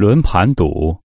轮盘赌。